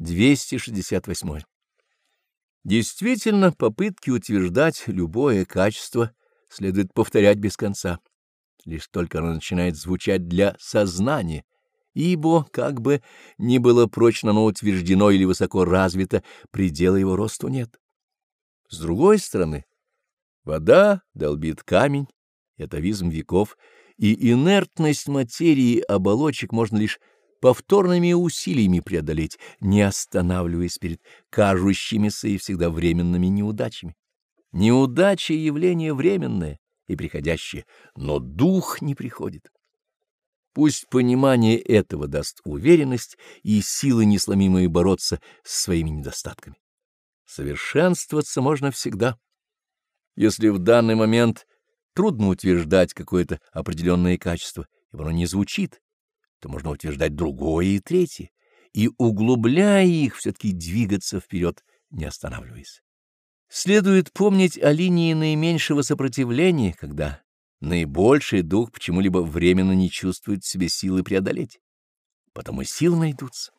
268. Действительно, попытки утверждать любое качество следует повторять без конца, лишь только оно начинает звучать для сознания, ибо, как бы ни было прочно оно утверждено или высоко развито, предела его росту нет. С другой стороны, вода долбит камень, атовизм веков, и инертность материи оболочек можно лишь повторными усилиями преодолеть, не останавливаясь перед кажущимися и всегда временными неудачами. Неудача — явление временное и приходящее, но дух не приходит. Пусть понимание этого даст уверенность и силы несломимые бороться с своими недостатками. Совершенствоваться можно всегда. Если в данный момент трудно утверждать какое-то определенное качество, и оно не звучит, то можно утверждать другое и третье, и, углубляя их, все-таки двигаться вперед, не останавливаясь. Следует помнить о линии наименьшего сопротивления, когда наибольший дух почему-либо временно не чувствует в себе силы преодолеть. Потом и сил найдутся.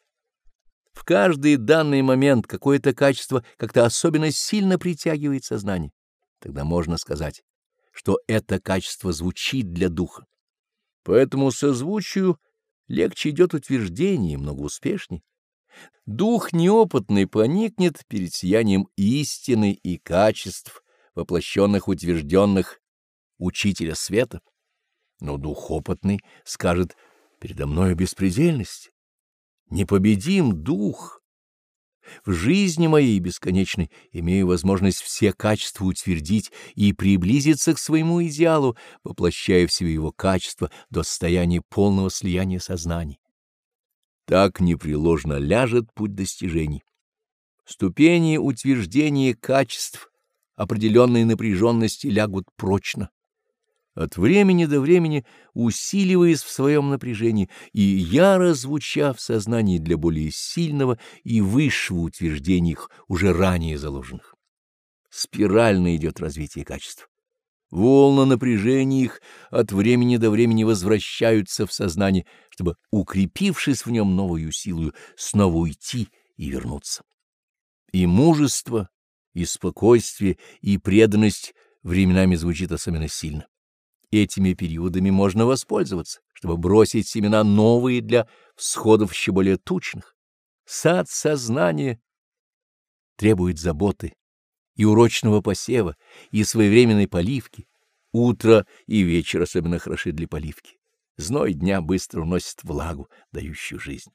В каждый данный момент какое-то качество как-то особенно сильно притягивает сознание. Тогда можно сказать, что это качество звучит для духа. Поэтому созвучию легче идет утверждение, много успешней. Дух неопытный поникнет перед сиянием истины и качеств, воплощенных, утвержденных учителя света. Но дух опытный скажет «передо мною беспредельность». Непобедим дух, в жизни моей бесконечной имею возможность все качества утвердить и приблизиться к своему идеалу, воплощая в себе его качества до состояния полного слияния сознаний. Так непреложно ляжет путь достижений. Ступени утверждения качеств определенной напряженности лягут прочно от времени до времени усиливаясь в своем напряжении и яро звуча в сознании для более сильного и высшего утверждения их, уже ранее заложенных. Спирально идет развитие качеств. Волны напряжения их от времени до времени возвращаются в сознание, чтобы, укрепившись в нем новую силою, снова уйти и вернуться. И мужество, и спокойствие, и преданность временами звучит особенно сильно. Этими периодами можно воспользоваться, чтобы бросить семена новые для всходов еще более тучных. Сад сознания требует заботы и урочного посева, и своевременной поливки. Утро и вечер особенно хороши для поливки. Зной дня быстро уносит влагу, дающую жизнь.